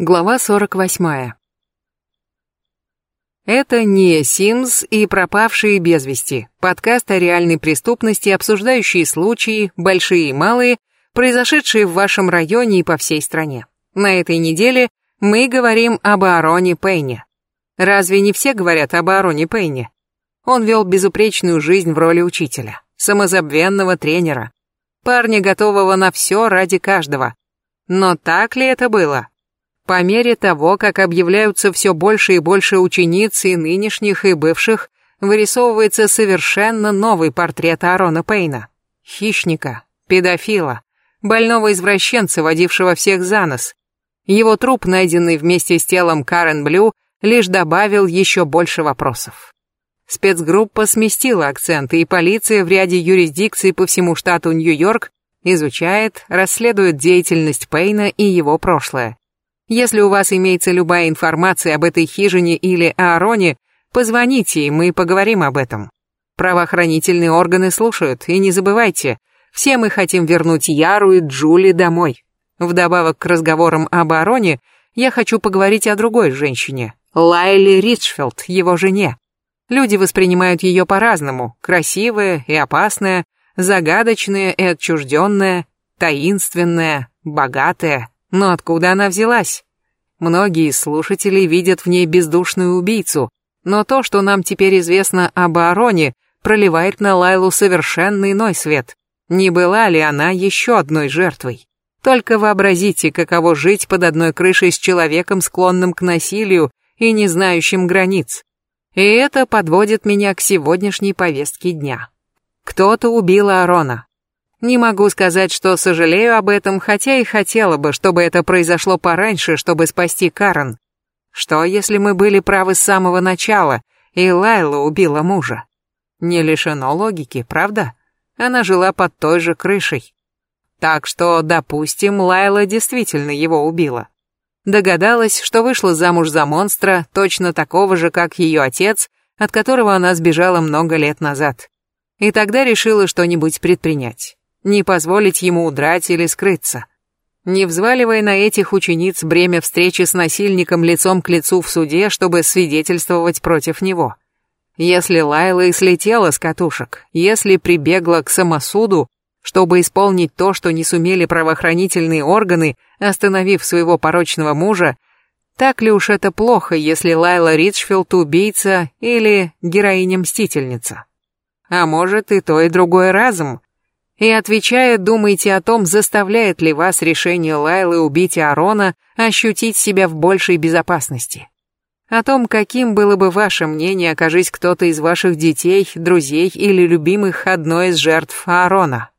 Глава 48. Это не Симс и пропавшие без вести. Подкаст о реальной преступности, обсуждающий случаи, большие и малые, произошедшие в вашем районе и по всей стране. На этой неделе мы говорим об Аароне Пейне. Разве не все говорят об Аароне Пейне? Он вел безупречную жизнь в роли учителя, самозабвенного тренера, парня, готового на все ради каждого. Но так ли это было? По мере того, как объявляются все больше и больше учениц и нынешних, и бывших, вырисовывается совершенно новый портрет Аарона Пейна. Хищника, педофила, больного извращенца, водившего всех за нос. Его труп, найденный вместе с телом Карен Блю, лишь добавил еще больше вопросов. Спецгруппа сместила акценты, и полиция в ряде юрисдикций по всему штату Нью-Йорк изучает, расследует деятельность Пейна и его прошлое. Если у вас имеется любая информация об этой хижине или Аароне, позвоните, и мы поговорим об этом. Правоохранительные органы слушают, и не забывайте, все мы хотим вернуть Яру и Джули домой. Вдобавок к разговорам об Аароне, я хочу поговорить о другой женщине, Лайли Ричфилд, его жене. Люди воспринимают ее по-разному, красивая и опасная, загадочная и отчужденная, таинственная, богатая. Но откуда она взялась? Многие слушатели видят в ней бездушную убийцу, но то, что нам теперь известно об Аароне, проливает на Лайлу совершенно иной свет. Не была ли она еще одной жертвой? Только вообразите, каково жить под одной крышей с человеком, склонным к насилию и не знающим границ. И это подводит меня к сегодняшней повестке дня. Кто-то убил Аарона. Не могу сказать, что сожалею об этом, хотя и хотела бы, чтобы это произошло пораньше, чтобы спасти Карен. Что, если мы были правы с самого начала, и Лайла убила мужа? Не лишено логики, правда? Она жила под той же крышей. Так что, допустим, Лайла действительно его убила. Догадалась, что вышла замуж за монстра, точно такого же, как ее отец, от которого она сбежала много лет назад. И тогда решила что-нибудь предпринять не позволить ему удрать или скрыться. Не взваливая на этих учениц бремя встречи с насильником лицом к лицу в суде, чтобы свидетельствовать против него. Если Лайла и слетела с катушек, если прибегла к самосуду, чтобы исполнить то, что не сумели правоохранительные органы, остановив своего порочного мужа, так ли уж это плохо, если Лайла Ричфилд убийца или героиня-мстительница? А может и то, и другое разом, и отвечая, думайте о том, заставляет ли вас решение Лайлы убить Аарона ощутить себя в большей безопасности. О том, каким было бы ваше мнение, окажись кто-то из ваших детей, друзей или любимых одной из жертв Аарона.